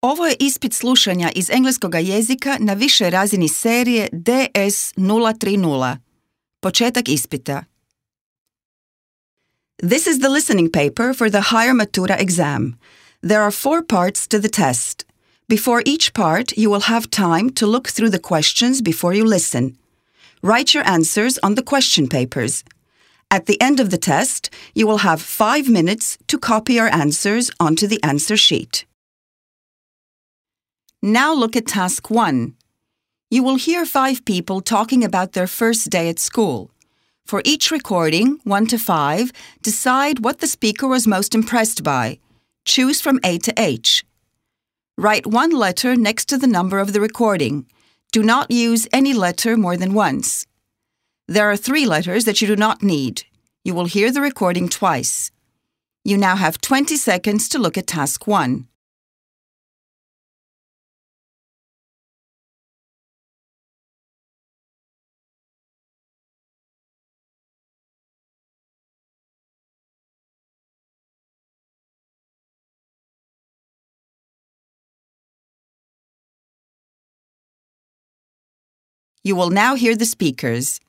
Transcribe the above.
Ovo je ispit slušanja iz engleskog jezika na višoj razini serije DS 030. Početak ispita. This is the listening paper for the higher Matura exam. There are four parts to the test. Before each part, you will have time to look through the questions before you listen. Write your answers on the question papers. At the end of the test, you will have five minutes to copy your answers onto the answer sheet. Now look at task one. You will hear five people talking about their first day at school. For each recording, 1 to 5, decide what the speaker was most impressed by. Choose from A to H. Write one letter next to the number of the recording. Do not use any letter more than once. There are three letters that you do not need. You will hear the recording twice. You now have 20 seconds to look at task 1. You will now hear the speakers.